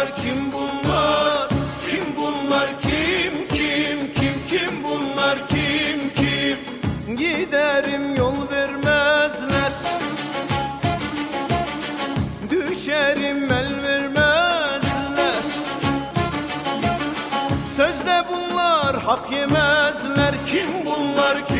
bunlar kim bunlar? Kim bunlar? Kim kim kim kim bunlar? Kim kim? Giderim yol vermezler. Düşerim el vermezler. Sözde bunlar hak yemezler. Kim bunlar? Kim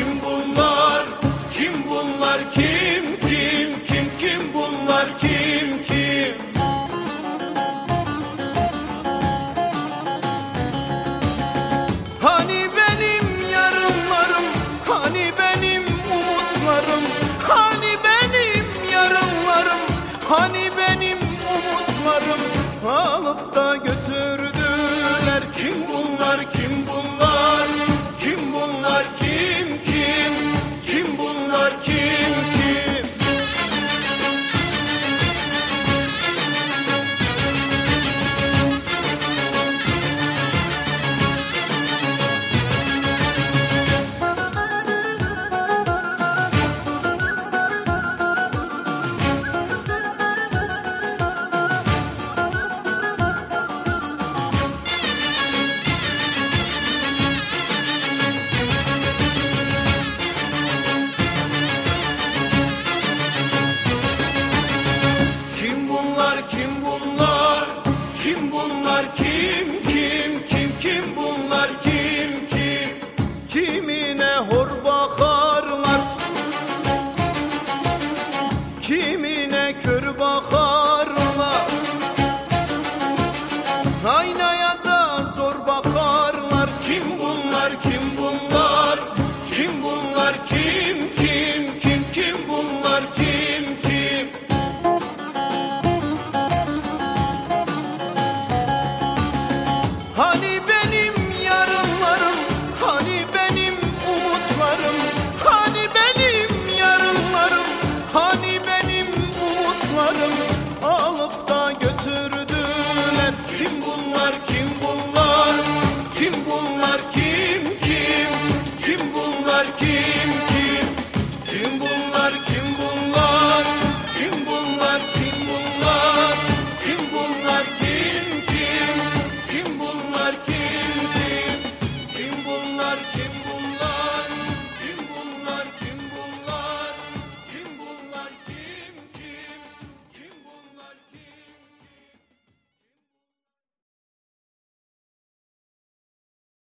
hani benim yarınlarım, hani benim umutlarım alıp da götürdüler. Kim bunlar, kim Aynaya da